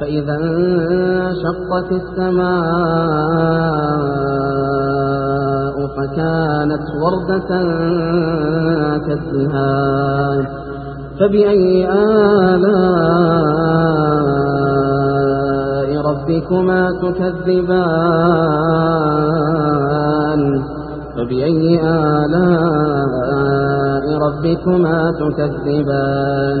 فإذا انشقت السماء فكانت وردة كالدهان. فبأي آلاء ربكما تكذبان؟ فبأي آلاء ربكما تكذبان؟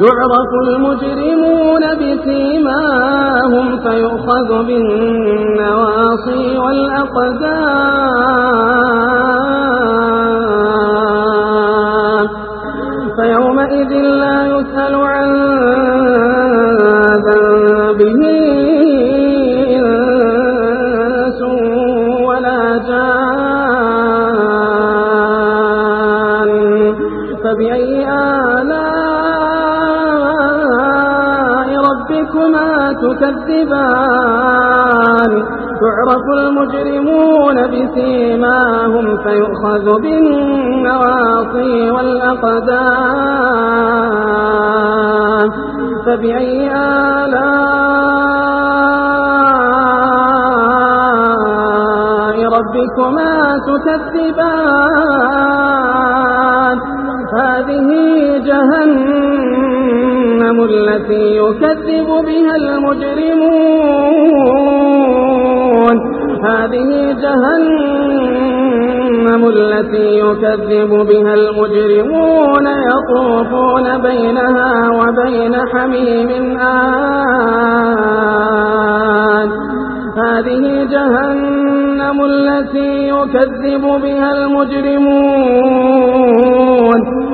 يعرف المجرمون بسيماهم فيؤخذ بالنواصي والأقدام فيومئذ لا يسأل عن ذنبه إنس ولا جان. فبأي ربكما تكذبان. يعرف المجرمون بسيماهم فيؤخذ بالنواصي والأقدام. فبأي آلاء ربكما تكذبان؟ هذه جهنم التي يكذب بها المجرمون. هذه جهنم التي يكذب بها المجرمون يطوفون بينها وبين حميم آن. هذه جهنم التي يكذب بها المجرمون.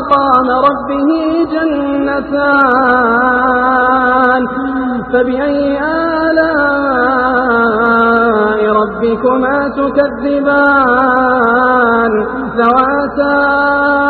مقام ربه جنتان. فبأي آلاء ربكما تكذبان؟ ذواتا